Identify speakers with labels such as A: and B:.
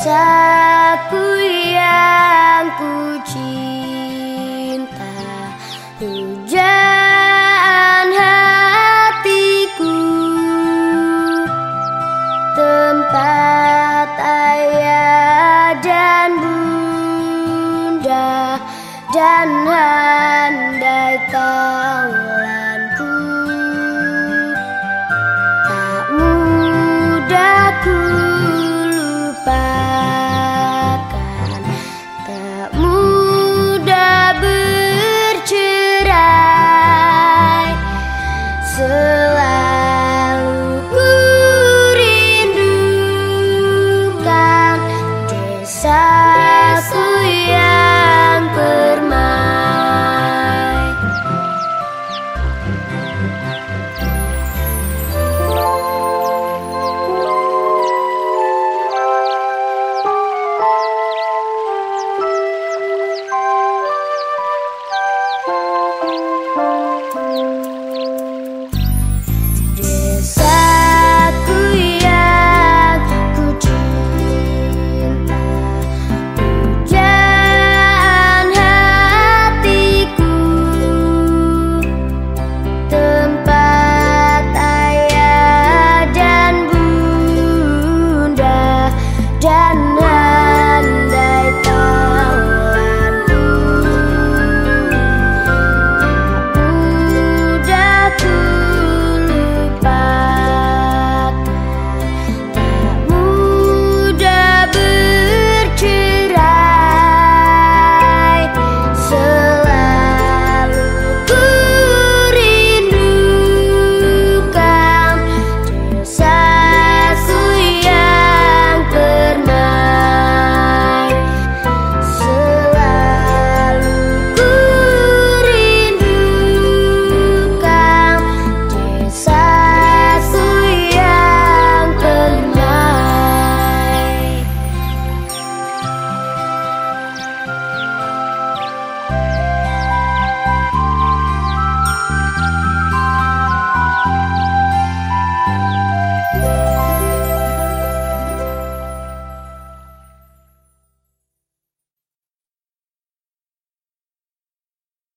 A: Sapu yang ku cinta Hujan hatiku Tempat ayah dan bunda Dan handai kaulah